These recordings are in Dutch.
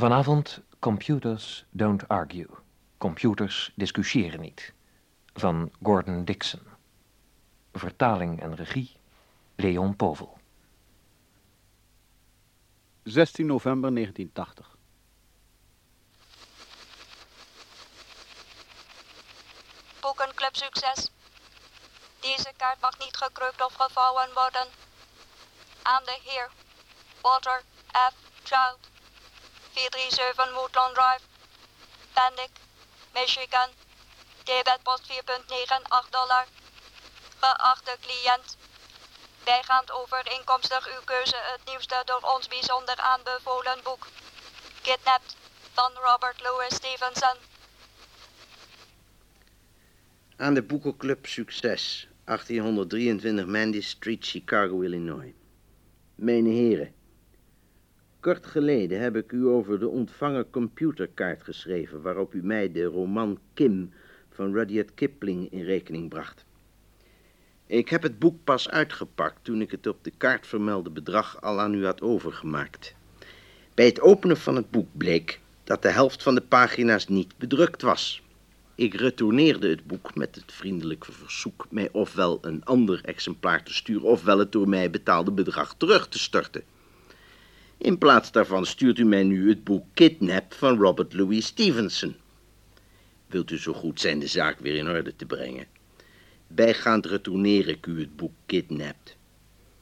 Vanavond Computers Don't Argue. Computers discussiëren niet. Van Gordon Dixon. Vertaling en regie Leon Povel. 16 november 1980. Boekenclub succes. Deze kaart mag niet gekrukt of gevouwen worden. Aan de heer Walter F. Child. 437 Woodlawn Drive. Pendick, Michigan. Debetpost 4.98 dollar. Geachte cliënt. Bijgaand overeenkomstig uw keuze het nieuwste door ons bijzonder aanbevolen boek. Kidnapped van Robert Louis Stevenson. Aan de boekenclub Succes, 1823 Mandy Street, Chicago, Illinois. Mijn heren, kort geleden heb ik u over de ontvangen computerkaart geschreven... waarop u mij de roman Kim van Rudyard Kipling in rekening bracht. Ik heb het boek pas uitgepakt toen ik het op de kaart vermelde bedrag al aan u had overgemaakt. Bij het openen van het boek bleek dat de helft van de pagina's niet bedrukt was... Ik retourneerde het boek met het vriendelijke verzoek mij ofwel een ander exemplaar te sturen, ofwel het door mij betaalde bedrag terug te storten. In plaats daarvan stuurt u mij nu het boek Kidnap van Robert Louis Stevenson. Wilt u zo goed zijn de zaak weer in orde te brengen? Bijgaand retourneer ik u het boek Kidnapped.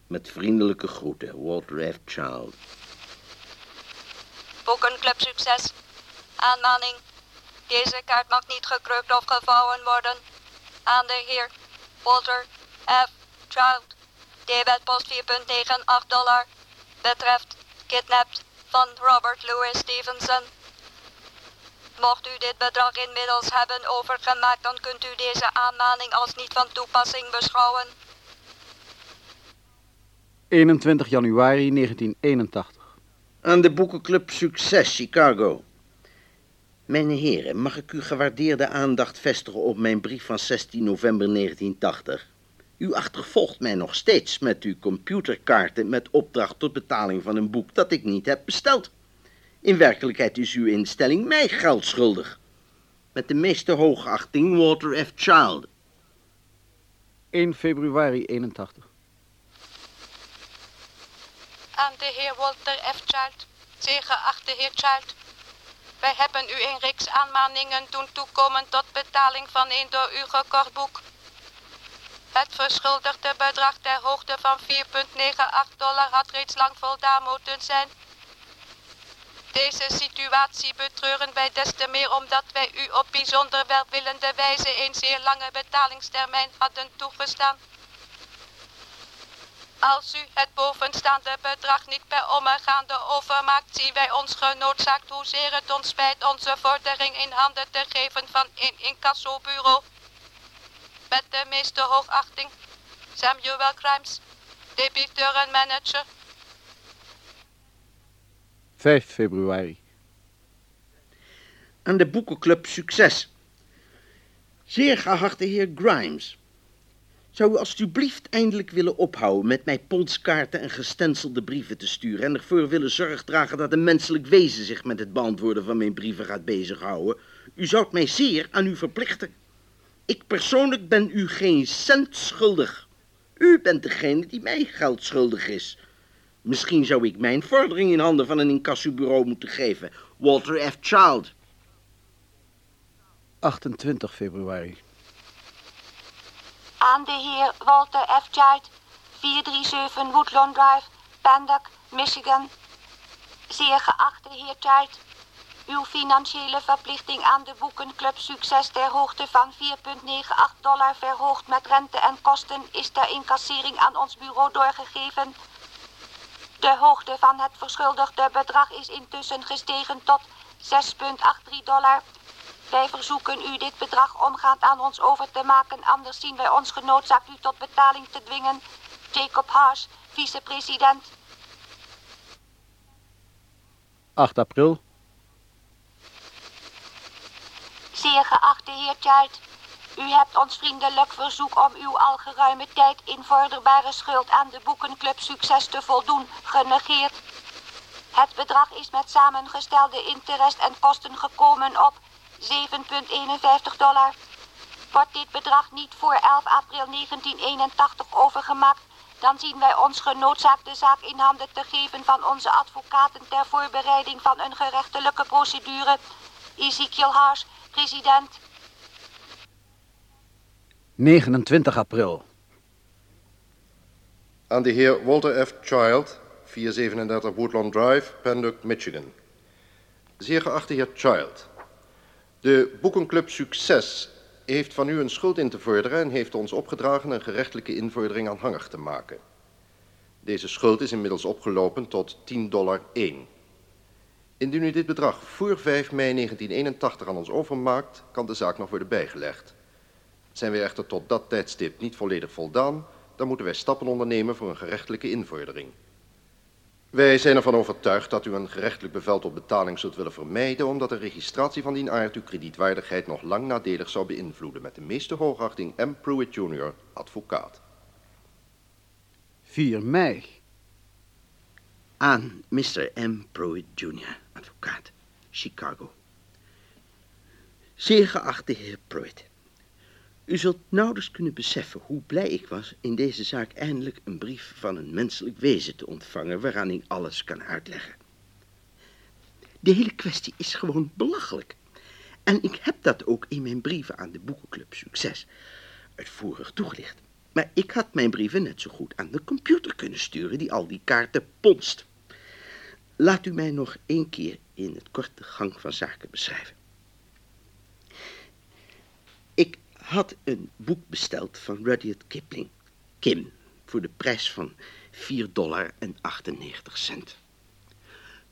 Met vriendelijke groeten, Walter F. Child. Boekenclub succes. Aanmaning. Deze kaart mag niet gekrukt of gevouwen worden. Aan de heer Walter F. Child. Debetpost 4.98 dollar. Betreft kidnapped van Robert Louis Stevenson. Mocht u dit bedrag inmiddels hebben overgemaakt, dan kunt u deze aanmaning als niet van toepassing beschouwen. 21 januari 1981. Aan de boekenclub Succes, Chicago. Mijn heren, mag ik uw gewaardeerde aandacht vestigen op mijn brief van 16 november 1980? U achtervolgt mij nog steeds met uw computerkaarten met opdracht tot betaling van een boek dat ik niet heb besteld. In werkelijkheid is uw instelling mij geld schuldig. Met de meeste hoogachting, Walter F. Child. 1 februari 81. Aan de heer Walter F. Child. Zeer geachte heer Child. Wij hebben u een reeks aanmaningen doen toekomen tot betaling van een door u gekocht boek. Het verschuldigde bedrag ter hoogte van 4,98 dollar had reeds lang voldaan moeten zijn. Deze situatie betreuren wij des te meer omdat wij u op bijzonder welwillende wijze een zeer lange betalingstermijn hadden toegestaan. Als u het bovenstaande bedrag niet per omgaande overmaakt, zien wij ons genoodzaakt hoezeer het ons spijt onze vordering in handen te geven van een incassobureau. Met de meeste hoogachting, Samuel Grimes, debiteur en manager. 5 februari. Aan de boekenclub Succes. Zeer geachte heer Grimes. Zou u alstublieft eindelijk willen ophouden met mij polskaarten en gestenselde brieven te sturen en ervoor willen zorg dragen dat een menselijk wezen zich met het beantwoorden van mijn brieven gaat bezighouden? U zou mij zeer aan u verplichten. Ik persoonlijk ben u geen cent schuldig. U bent degene die mij geld schuldig is. Misschien zou ik mijn vordering in handen van een incassobureau moeten geven. Walter F. Child. 28 februari. Aan de heer Walter F. Child, 437 Woodlawn Drive, Pandak, Michigan. Zeer geachte heer Child, uw financiële verplichting aan de boekenclub Succes ter hoogte van 4,98 dollar verhoogd met rente en kosten is ter incassering aan ons bureau doorgegeven. De hoogte van het verschuldigde bedrag is intussen gestegen tot 6,83 dollar. Wij verzoeken u dit bedrag omgaand aan ons over te maken, anders zien wij ons genoodzaakt u tot betaling te dwingen. Jacob Haas, vicepresident. 8 april. Zeer geachte heer Child, u hebt ons vriendelijk verzoek om uw al geruime tijd invorderbare schuld aan de boekenclub Succes te voldoen genegeerd. Het bedrag is met samengestelde interest en kosten gekomen op 7,51 dollar. Wordt dit bedrag niet voor 11 april 1981 overgemaakt, dan zien wij ons genoodzaakt de zaak in handen te geven van onze advocaten ter voorbereiding van een gerechtelijke procedure. Ezekiel Haas, president. 29 april. Aan de heer Walter F. Child, 437 Woodlawn Drive, Panduck, Michigan. Zeer geachte heer Child, de Boekenclub Succes heeft van u een schuld in te vorderen en heeft ons opgedragen een gerechtelijke invordering aanhangig te maken. Deze schuld is inmiddels opgelopen tot 10 dollar 1. Indien u dit bedrag voor 5 mei 1981 aan ons overmaakt, kan de zaak nog worden bijgelegd. Zijn wij echter tot dat tijdstip niet volledig voldaan, dan moeten wij stappen ondernemen voor een gerechtelijke invordering. Wij zijn ervan overtuigd dat u een gerechtelijk bevel tot betaling zult willen vermijden, omdat de registratie van die aard uw kredietwaardigheid nog lang nadelig zou beïnvloeden. Met de meeste hoogachting M. Pruitt Jr., advocaat. 4 mei. Aan Mr. M. Pruitt Jr., advocaat, Chicago. Zeer geachte heer Pruitt. U zult nauwelijks kunnen beseffen hoe blij ik was in deze zaak eindelijk een brief van een menselijk wezen te ontvangen waaraan ik alles kan uitleggen. De hele kwestie is gewoon belachelijk. En ik heb dat ook in mijn brieven aan de Boekenclub Succes uitvoerig toegelicht. Maar ik had mijn brieven net zo goed aan de computer kunnen sturen die al die kaarten ponst. Laat u mij nog één keer in het korte gang van zaken beschrijven. Ik had een boek besteld van Rudyard Kipling, Kim, voor de prijs van 4 dollar en 98 cent.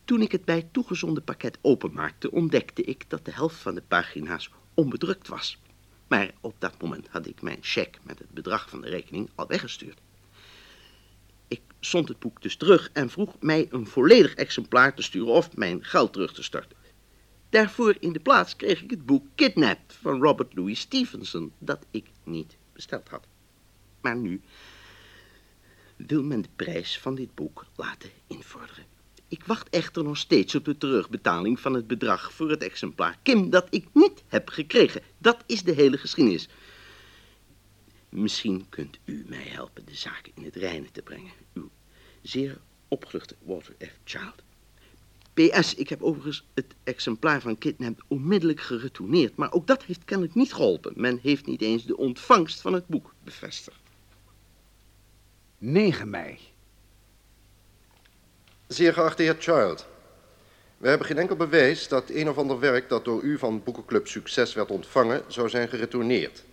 Toen ik het bij het pakket openmaakte, ontdekte ik dat de helft van de pagina's onbedrukt was. Maar op dat moment had ik mijn cheque met het bedrag van de rekening al weggestuurd. Zond het boek dus terug en vroeg mij een volledig exemplaar te sturen of mijn geld terug te storten. Daarvoor in de plaats kreeg ik het boek Kidnapped van Robert Louis Stevenson, dat ik niet besteld had. Maar nu wil men de prijs van dit boek laten invorderen. Ik wacht echter nog steeds op de terugbetaling van het bedrag voor het exemplaar Kim dat ik niet heb gekregen. Dat is de hele geschiedenis. Misschien kunt u mij helpen de zaken in het reine te brengen. Uw zeer opgeluchte Walter F. Child. PS, ik heb overigens het exemplaar van Kidnapped onmiddellijk geretourneerd, maar ook dat heeft kennelijk niet geholpen. Men heeft niet eens de ontvangst van het boek bevestigd. 9 mei. Zeer geachte heer Child, we hebben geen enkel bewijs dat een of ander werk dat door u van Boekenclub Succes werd ontvangen zou zijn geretourneerd.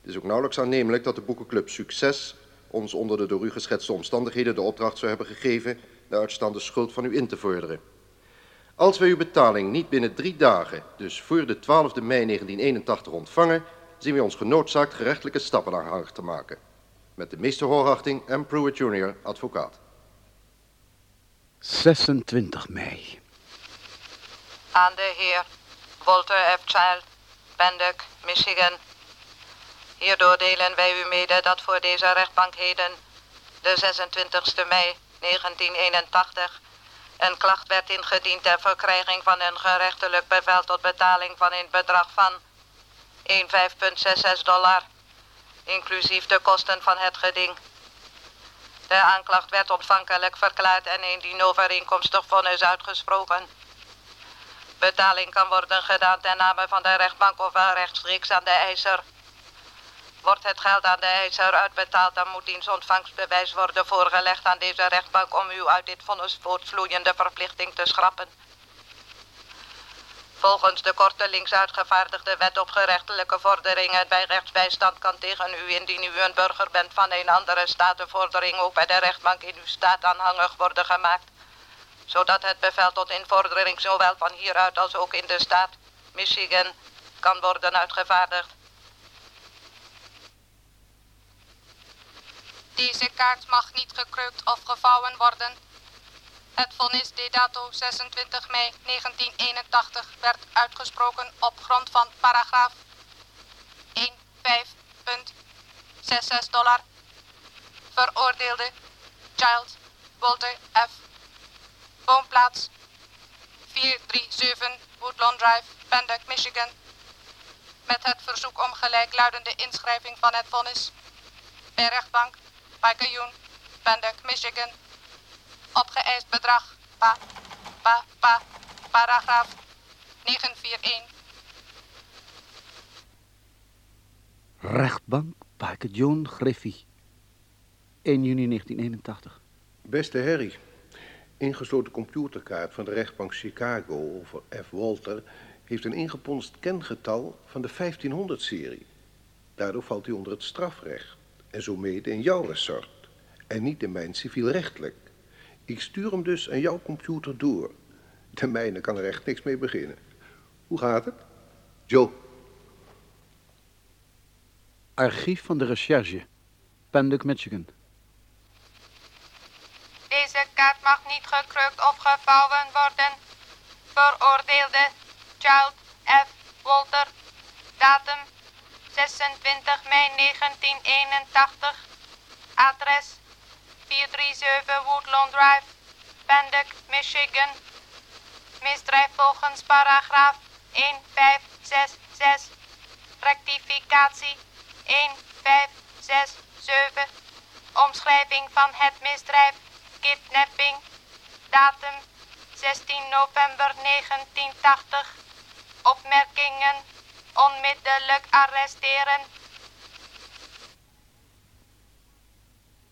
Het is ook nauwelijks aannemelijk dat de Boekenclub Succes ons onder de door u geschetste omstandigheden de opdracht zou hebben gegeven de uitstaande schuld van u in te vorderen. Als wij uw betaling niet binnen drie dagen, dus voor de 12 mei 1981 ontvangen, zien wij ons genoodzaakt gerechtelijke stappen aanhangig te maken. Met de meeste hoogachting M. Pruitt Jr., advocaat. 26 mei. Aan de heer Walter F. Child, Panduck, Michigan. Hierdoor delen wij u mede dat voor deze rechtbank heden, de 26 mei 1981, een klacht werd ingediend ter verkrijging van een gerechtelijk bevel tot betaling van een bedrag van 1,5,66 dollar, inclusief de kosten van het geding. De aanklacht werd ontvankelijk verklaard en indien overeenkomstig vonnis uitgesproken. Betaling kan worden gedaan ten name van de rechtbank of rechtstreeks aan de eiser. Wordt het geld aan de eiser uitbetaald, dan moet diens ontvangstbewijs worden voorgelegd aan deze rechtbank om u uit dit vonnis voortvloeiende verplichting te schrappen. Volgens de kortelings uitgevaardigde wet op gerechtelijke vorderingen bij rechtsbijstand kan tegen u, indien u een burger bent van een andere staat, de vordering ook bij de rechtbank in uw staat aanhangig worden gemaakt. Zodat het bevel tot invordering zowel van hieruit als ook in de staat Michigan kan worden uitgevaardigd. Deze kaart mag niet gekreukt of gevouwen worden. Het vonnis de dato 26 mei 1981 werd uitgesproken op grond van paragraaf 1.5.66 dollar. Veroordeelde Child Walter F. woonplaats 437 Woodlawn Drive, Penduck, Michigan. Met het verzoek om gelijkluidende inschrijving van het vonnis. Bij rechtbank, Pikeyoen, Penduck, Michigan. Opgeëist bedrag, pa, pa, pa, paragraaf 941. Rechtbank, Parker John Griffey. 1 juni 1981. Beste Harry, ingesloten computerkaart van de rechtbank Chicago over F. Walter heeft een ingeponst kengetal van de 1500-serie. Daardoor valt hij onder het strafrecht en zo mede in jouw ressort en niet in mijn civielrechtelijk. Ik stuur hem dus aan jouw computer door. De mijne kan er echt niks mee beginnen. Hoe gaat het? Joe. Archief van de recherche. Penduck, Michigan. Deze kaart mag niet gekrukt of gevouwen worden. Veroordeelde Child F. Walter. Datum 26 mei 1981. Adres 437 Woodlawn Drive, Penduck, Michigan. Misdrijf volgens paragraaf 1566. Rectificatie 1567. Omschrijving van het misdrijf kidnapping. Datum 16 november 1980. Opmerkingen. Onmiddellijk arresteren.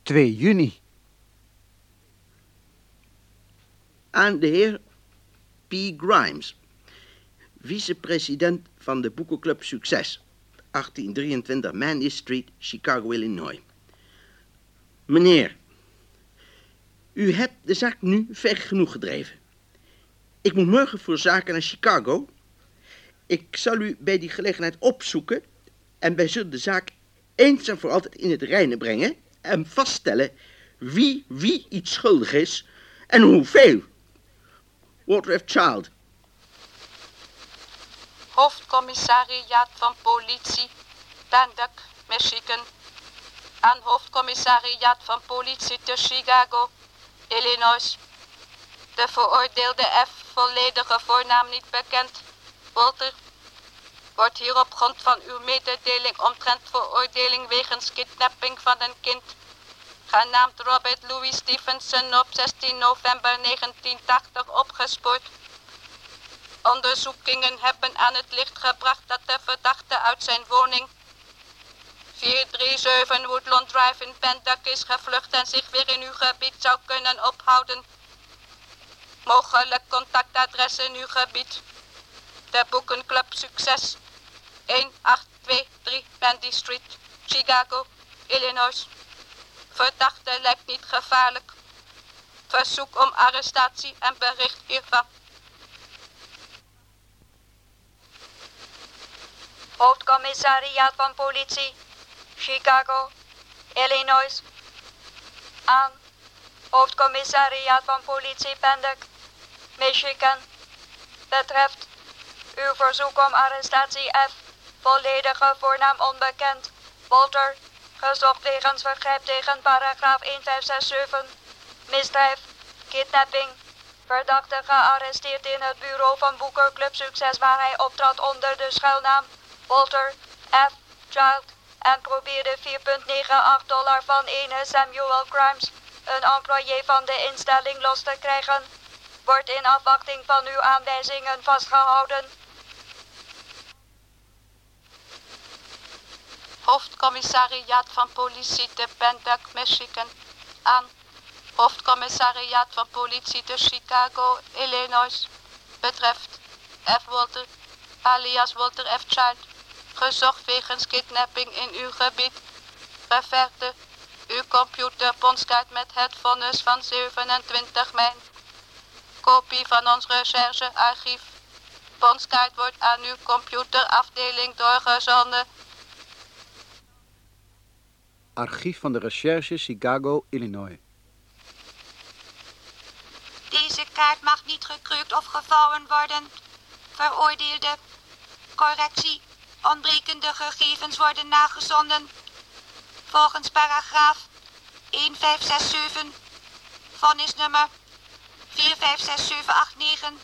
2 juni. Aan de heer P. Grimes, vicepresident van de boekenclub Succes, 1823 Mandy Street, Chicago, Illinois. Meneer, u hebt de zaak nu ver genoeg gedreven. Ik moet morgen voor zaken naar Chicago. Ik zal u bij die gelegenheid opzoeken en wij zullen de zaak eens en voor altijd in het reine brengen en vaststellen wie wie iets schuldig is en hoeveel. Walter F. Child. Hoofdcommissariaat van politie, Penduck, Michigan. Aan hoofdcommissariaat van politie te Chicago, Illinois. De veroordeelde F, volledige voornaam niet bekend. Walter, wordt hier op grond van uw mededeling omtrent veroordeling wegens kidnapping van een kind, genaamd Robert Louis Stevenson op 16 november 1980 opgespoord. Onderzoekingen hebben aan het licht gebracht dat de verdachte uit zijn woning 437 Woodlawn Drive in Penduck is gevlucht en zich weer in uw gebied zou kunnen ophouden. Mogelijk contactadres in uw gebied. De boekenclub Succes 1823 Mandy Street, Chicago, Illinois. Verdachte lijkt niet gevaarlijk. Verzoek om arrestatie en bericht hiervan. Hoofdcommissariaat van politie, Chicago, Illinois. Aan Hoofdcommissariaat van politie Penduck, Michigan. Betreft uw verzoek om arrestatie F. Volledige voornaam onbekend. Walter. Gezocht wegens vergrijp tegen paragraaf 1567. Misdrijf. Kidnapping. Verdachte gearresteerd in het bureau van Boekerclub Succes waar hij optrad onder de schuilnaam Walter F. Child en probeerde 4,98 dollar van ene Samuel Grimes, een employé van de instelling, los te krijgen. Wordt in afwachting van uw aanwijzingen vastgehouden. Hoofdcommissariaat van politie te Penduck, Michigan. Aan Hoofdcommissariaat van politie te Chicago, Illinois. Betreft F. Walter, alias Walter F. Child. Gezocht wegens kidnapping in uw gebied. Reverte uw computer ponskaart met het vonnis van 27 mei. Kopie van ons recherchearchief. Ponskaart wordt aan uw computerafdeling doorgezonden. Archief van de recherche, Chicago, Illinois. Deze kaart mag niet gekrukt of gevouwen worden. Veroordeelde. Correctie. Ontbrekende gegevens worden nagezonden. Volgens paragraaf 1567. Vonnisnummer 4, 5, 6, 7, 8, 9.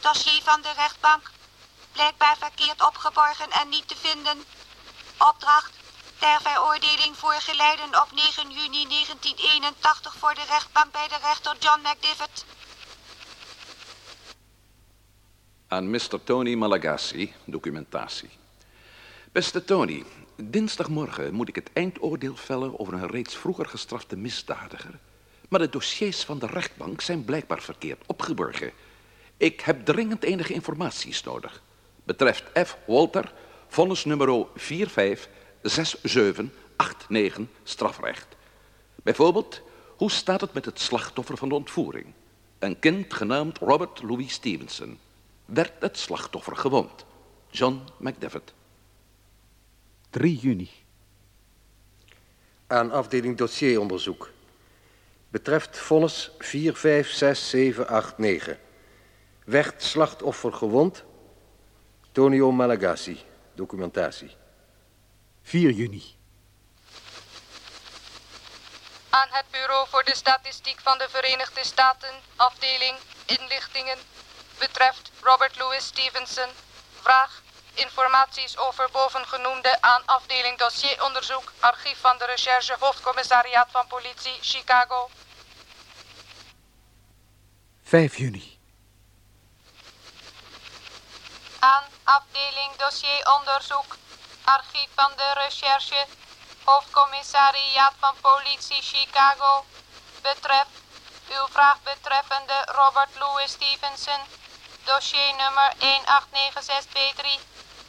Dossier van de rechtbank. Blijkbaar verkeerd opgeborgen en niet te vinden. Opdracht. Ter veroordeling voor geleiden op 9 juni 1981 voor de rechtbank bij de rechter John McDivitt. Aan Mr. Tony Malagasy, documentatie. Beste Tony, dinsdagmorgen moet ik het eindoordeel vellen over een reeds vroeger gestrafte misdadiger. Maar de dossiers van de rechtbank zijn blijkbaar verkeerd opgeborgen. Ik heb dringend enige informaties nodig. Betreft F. Walter, vonnis nummer 456789 strafrecht. Bijvoorbeeld, hoe staat het met het slachtoffer van de ontvoering? Een kind genaamd Robert Louis Stevenson. Werd het slachtoffer gewond? John McDevitt. 3 juni. Aan afdeling dossieronderzoek. Betreft vonnis 456789. Werd slachtoffer gewond? Tonio Malagasy. Documentatie. 4 juni. Aan het Bureau voor de Statistiek van de Verenigde Staten, afdeling Inlichtingen, betreft Robert Louis Stevenson. Vraag informaties over bovengenoemde aan afdeling dossieronderzoek, archief van de recherche hoofdcommissariaat van politie, Chicago. 5 juni. Aan afdeling dossieronderzoek, archief van de recherche, hoofdcommissariaat van politie Chicago. Betreft uw vraag betreffende Robert Louis Stevenson, dossier nummer 1896B3.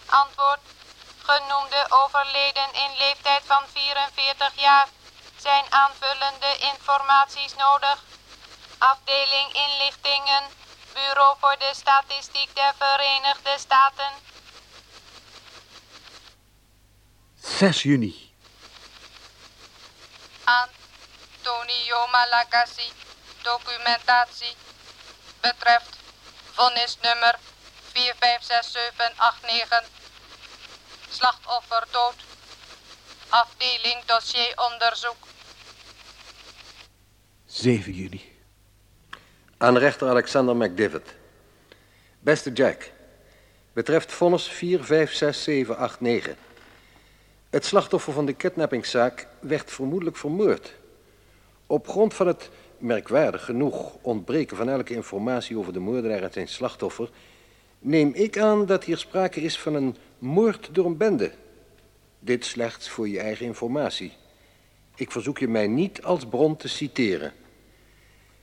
Antwoord, genoemde overleden in leeftijd van 44 jaar. Zijn aanvullende informaties nodig? Afdeling inlichtingen, Bureau voor de Statistiek der Verenigde Staten. 6 juni. Aan Tonio Malagasy, documentatie, betreft vonnis nummer 456789. Slachtoffer dood. Afdeling dossieronderzoek. 7 juni. Aan rechter Alexander McDivitt. Beste Jack. Betreft vonnis 456789. Het slachtoffer van de kidnappingszaak werd vermoedelijk vermoord. Op grond van het merkwaardig genoeg ontbreken van elke informatie over de moordenaar en zijn slachtoffer, neem ik aan dat hier sprake is van een moord door een bende. Dit slechts voor je eigen informatie. Ik verzoek je mij niet als bron te citeren.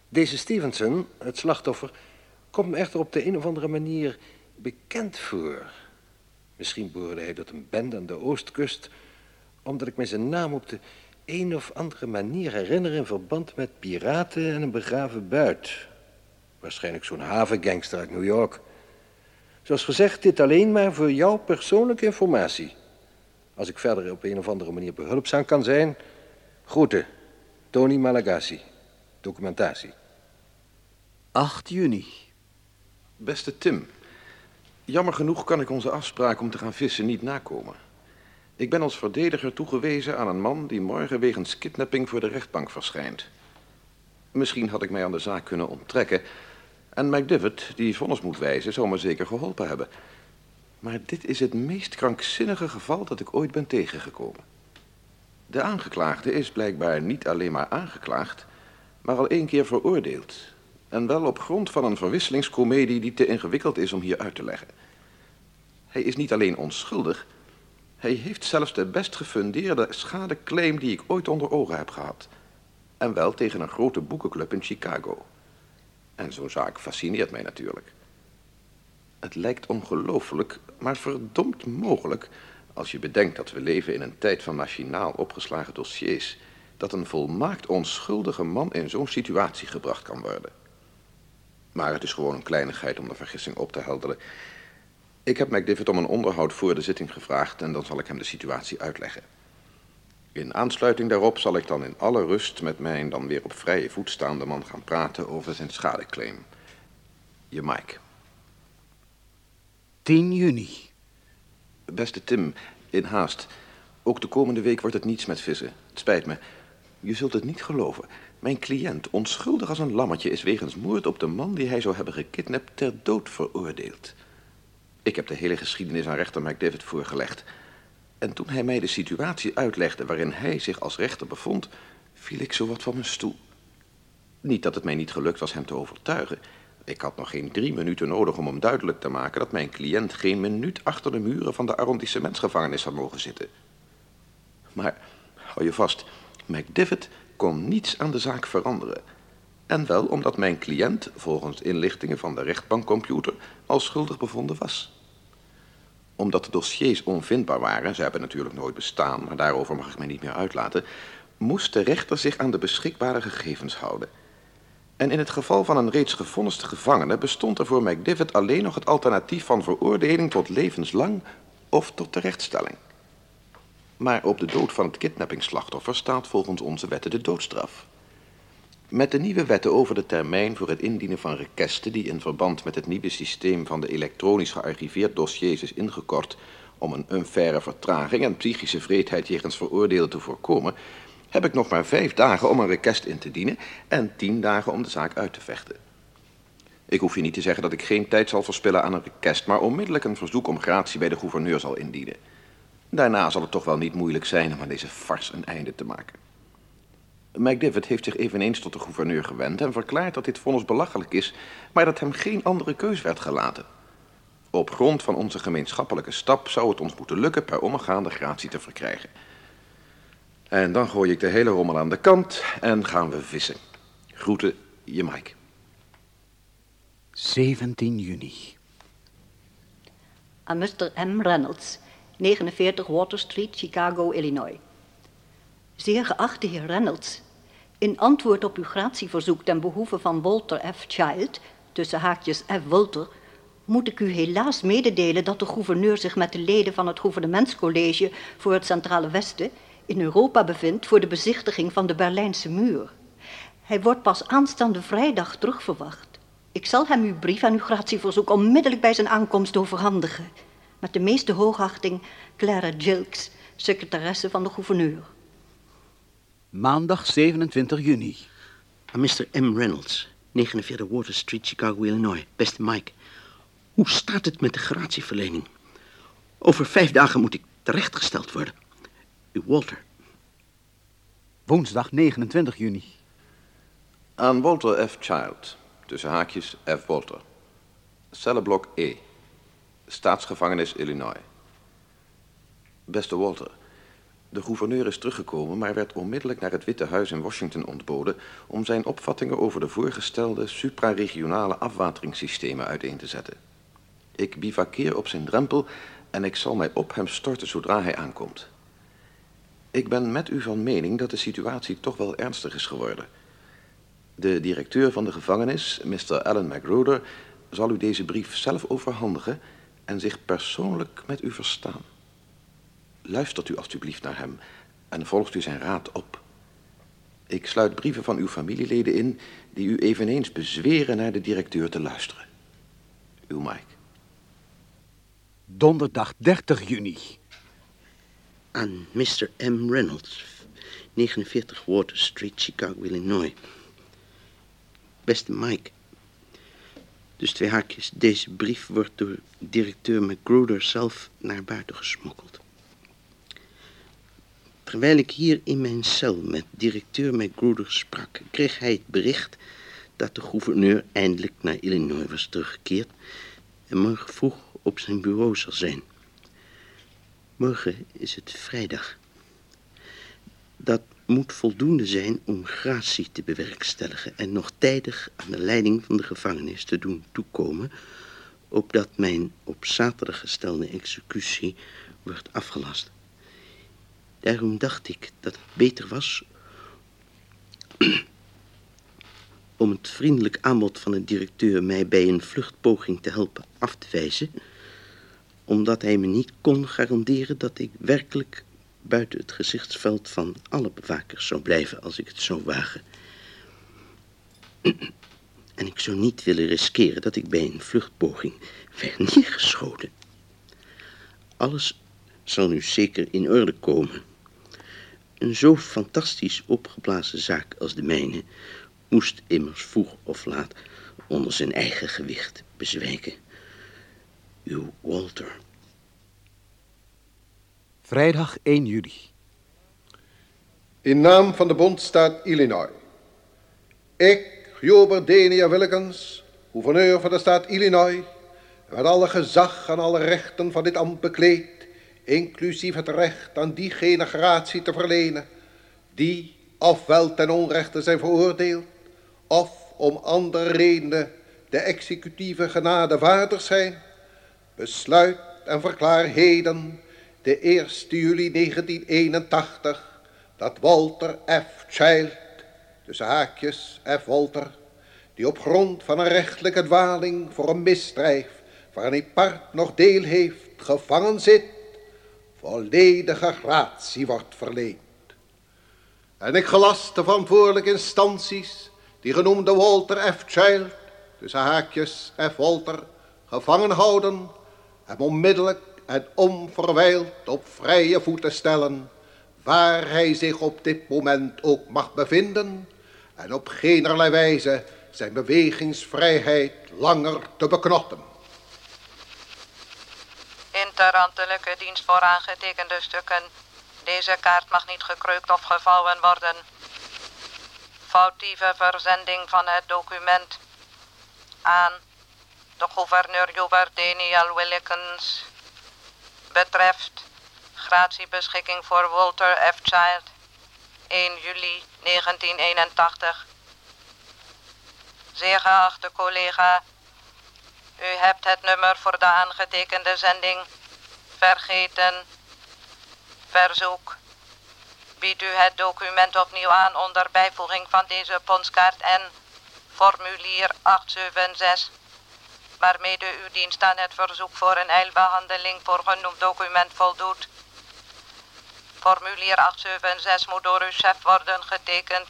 Deze Stevenson, het slachtoffer, komt me echter op de een of andere manier bekend voor. Misschien behoorde hij tot een bende aan de oostkust, omdat ik me zijn naam op de een of andere manier herinner in verband met piraten en een begraven buit. Waarschijnlijk zo'n havengangster uit New York. Zoals gezegd, dit alleen maar voor jouw persoonlijke informatie. Als ik verder op een of andere manier behulpzaam kan zijn, groeten. Tony Malagasy, documentatie. 8 juni. Beste Tim, jammer genoeg kan ik onze afspraak om te gaan vissen niet nakomen. Ik ben als verdediger toegewezen aan een man die morgen wegens kidnapping voor de rechtbank verschijnt. Misschien had ik mij aan de zaak kunnen onttrekken en McDivitt, die vonnis moet wijzen, zou me zeker geholpen hebben. Maar dit is het meest krankzinnige geval dat ik ooit ben tegengekomen. De aangeklaagde is blijkbaar niet alleen maar aangeklaagd, maar al één keer veroordeeld. En wel op grond van een verwisselingscomedie die te ingewikkeld is om hier uit te leggen. Hij is niet alleen onschuldig, hij heeft zelfs de best gefundeerde schadeclaim die ik ooit onder ogen heb gehad. En wel tegen een grote boekenclub in Chicago. En zo'n zaak fascineert mij natuurlijk. Het lijkt ongelooflijk, maar verdomd mogelijk... als je bedenkt dat we leven in een tijd van machinaal opgeslagen dossiers... dat een volmaakt onschuldige man in zo'n situatie gebracht kan worden. Maar het is gewoon een kleinigheid om de vergissing op te helderen. Ik heb McDivitt om een onderhoud voor de zitting gevraagd... en dan zal ik hem de situatie uitleggen. In aansluiting daarop zal ik dan in alle rust met mijn dan weer op vrije voet staande man gaan praten over zijn schadeclaim. Je Mike. 10 juni. Beste Tim, in haast. Ook de komende week wordt het niets met vissen. Het spijt me. Je zult het niet geloven. Mijn cliënt, onschuldig als een lammetje, is wegens moord op de man die hij zou hebben gekidnapt ter dood veroordeeld. Ik heb de hele geschiedenis aan rechter McDavid voorgelegd. En toen hij mij de situatie uitlegde waarin hij zich als rechter bevond, viel ik zowat van mijn stoel. Niet dat het mij niet gelukt was hem te overtuigen. Ik had nog geen drie minuten nodig om hem duidelijk te maken dat mijn cliënt geen minuut achter de muren van de arrondissementsgevangenis had mogen zitten. Maar, hou je vast, McDivitt kon niets aan de zaak veranderen. En wel omdat mijn cliënt, volgens inlichtingen van de rechtbankcomputer, al schuldig bevonden was. Omdat de dossiers onvindbaar waren, ze hebben natuurlijk nooit bestaan, maar daarover mag ik mij niet meer uitlaten, moest de rechter zich aan de beschikbare gegevens houden. En in het geval van een reeds gevonniste gevangene bestond er voor McDivitt alleen nog het alternatief van veroordeling tot levenslang of tot terechtstelling. Maar op de dood van het kidnappingsslachtoffer staat volgens onze wetten de doodstraf. Met de nieuwe wetten over de termijn voor het indienen van requesten die in verband met het nieuwe systeem van de elektronisch gearchiveerd dossiers is ingekort om een unfaire vertraging en psychische vreedheid jegens veroordeelden te voorkomen, heb ik nog maar vijf dagen om een request in te dienen en tien dagen om de zaak uit te vechten. Ik hoef je niet te zeggen dat ik geen tijd zal verspillen aan een request, maar onmiddellijk een verzoek om gratie bij de gouverneur zal indienen. Daarna zal het toch wel niet moeilijk zijn om aan deze fars een einde te maken. McDivitt heeft zich eveneens tot de gouverneur gewend en verklaart dat dit vonnis belachelijk is, maar dat hem geen andere keus werd gelaten. Op grond van onze gemeenschappelijke stap zou het ons moeten lukken per omgaande gratie te verkrijgen. En dan gooi ik de hele rommel aan de kant en gaan we vissen. Groeten, je Mike. 17 juni. Aan Mr. M. Reynolds, 49 Water Street, Chicago, Illinois. Zeer geachte heer Reynolds, in antwoord op uw gratieverzoek ten behoeve van Walter F. Child, tussen haakjes F. Walter, moet ik u helaas mededelen dat de gouverneur zich met de leden van het gouvernementscollege voor het Centrale Westen in Europa bevindt voor de bezichtiging van de Berlijnse muur. Hij wordt pas aanstaande vrijdag terugverwacht. Ik zal hem uw brief en uw gratieverzoek onmiddellijk bij zijn aankomst overhandigen. Met de meeste hoogachting, Clara Jilks, secretaresse van de gouverneur. Maandag 27 juni. Aan Mr. M. Reynolds, 49 Water Street, Chicago, Illinois. Beste Mike, hoe staat het met de gratieverlening? Over vijf dagen moet ik terechtgesteld worden. Uw Walter. Woensdag 29 juni. Aan Walter F. Child, tussen haakjes F. Walter. Cellenblok E. Staatsgevangenis Illinois. Beste Walter, de gouverneur is teruggekomen, maar werd onmiddellijk naar het Witte Huis in Washington ontboden om zijn opvattingen over de voorgestelde supraregionale afwateringssystemen uiteen te zetten. Ik bivakkeer op zijn drempel en ik zal mij op hem storten zodra hij aankomt. Ik ben met u van mening dat de situatie toch wel ernstig is geworden. De directeur van de gevangenis, Mr. Allen Magruder, zal u deze brief zelf overhandigen en zich persoonlijk met u verstaan. Luistert u alstublieft naar hem en volgt u zijn raad op. Ik sluit brieven van uw familieleden in die u eveneens bezweren naar de directeur te luisteren. Uw Mike. Donderdag 30 juni. Aan Mr. M. Reynolds, 49 Water Street, Chicago, Illinois. Beste Mike. Dus twee haakjes. Deze brief wordt door directeur McGruder zelf naar buiten gesmokkeld. Terwijl ik hier in mijn cel met directeur McGruder sprak, kreeg hij het bericht dat de gouverneur eindelijk naar Illinois was teruggekeerd en morgen vroeg op zijn bureau zal zijn. Morgen is het vrijdag. Dat moet voldoende zijn om gratie te bewerkstelligen en nog tijdig aan de leiding van de gevangenis te doen toekomen, opdat mijn op zaterdag gestelde executie wordt afgelast. Daarom dacht ik dat het beter was om het vriendelijk aanbod van de directeur mij bij een vluchtpoging te helpen af te wijzen, omdat hij me niet kon garanderen dat ik werkelijk buiten het gezichtsveld van alle bewakers zou blijven als ik het zou wagen. En ik zou niet willen riskeren dat ik bij een vluchtpoging werd neergeschoten. Alles zal nu zeker in orde komen. Een zo fantastisch opgeblazen zaak als de mijne moest immers vroeg of laat onder zijn eigen gewicht bezwijken. Uw Walter. Vrijdag 1 juli. In naam van de Bondstaat Illinois. Ik, Hubert Denia Wilkins, gouverneur van de staat Illinois, met alle gezag en alle rechten van dit ambt bekleed, inclusief het recht aan diegene gratie te verlenen, die ofwel ten onrechte zijn veroordeeld, of om andere redenen de executieve genade zijn, besluit en verklaar heden, de 1 juli 1981, dat Walter F. Child, tussen haakjes F. Walter, die op grond van een rechtelijke dwaling voor een misdrijf waarin hij part nog deel heeft, gevangen zit, volledige gratie wordt verleend. En ik gelast de verantwoordelijke instanties, die genoemde Walter F. Child, tussen haakjes F. Walter, gevangen houden, hem onmiddellijk en onverwijld op vrije voeten stellen, waar hij zich op dit moment ook mag bevinden, en op geenerlei wijze zijn bewegingsvrijheid langer te beknotten. Interambtelijke dienst voor aangetekende stukken. Deze kaart mag niet gekreukt of gevouwen worden. Foutieve verzending van het document aan de gouverneur Hubert Daniel Willikens betreft gratiebeschikking voor Walter F. Child 1 juli 1981. Zeer geachte collega, u hebt het nummer voor de aangetekende zending vergeten. Verzoek. Biedt u het document opnieuw aan onder bijvoeging van deze ponskaart en formulier 876, waarmede uw dienst aan het verzoek voor een eilbehandeling voor genoemd document voldoet. Formulier 876 moet door uw chef worden getekend.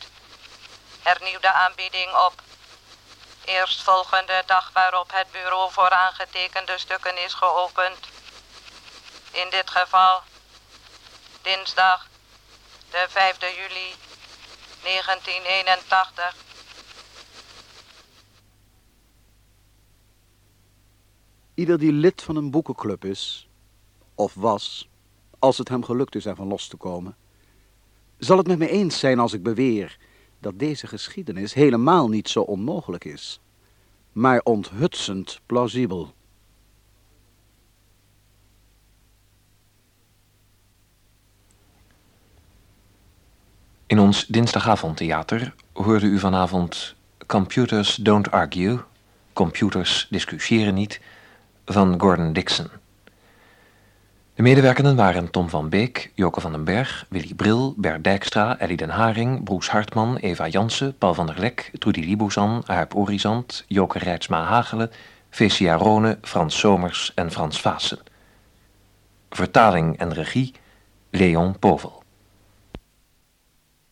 Hernieuw de aanbieding op eerstvolgende dag waarop het bureau voor aangetekende stukken is geopend. In dit geval dinsdag de 5 juli 1981. Ieder die lid van een boekenclub is, of was, als het hem gelukt is ervan los te komen, zal het met me eens zijn als ik beweer dat deze geschiedenis helemaal niet zo onmogelijk is, maar onthutsend plausibel. In ons dinsdagavondtheater hoorde u vanavond Computers Don't Argue, Computers Discussiëren Niet, van Gordon Dixon. De medewerkenden waren Tom van Beek, Joke van den Berg, Willy Bril, Bert Dijkstra, Ellie den Haring, Broes Hartman, Eva Jansen, Paul van der Lek, Trudy Libouzan, Huip Orizant, Joke Rijtsma Hagelen, Fecia Rone, Frans Somers en Frans Vaassen. Vertaling en regie Leon Povel.